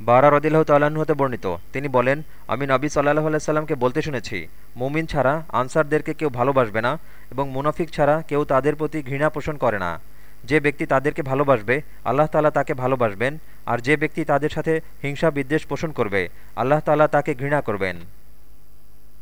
বারা রদিল্লাহ তাল্লাহ্ন হতে বর্ণিত। তিনি বলেন, আমি নবী সাল্লাহ আলাইসাল্লামকে বলতে শুনেছি, মুমিন ছাড়া আনসারদেরকে কেউ ভালোবাসবে না এবং মুনাফিক ছাড়া কেউ তাদের প্রতি ঘৃণা পোষণ করে না। যে ব্যক্তি তাদেরকে ভালোবাসবে, আল্লাহ তালা তাকে ভালোবাসবেন, আর যে ব্যক্তি তাদের সাথে হিংসা বিদ্বেষ পোষণ করবে, আল্লাহ তালা তাকে ঘৃণা করবেন।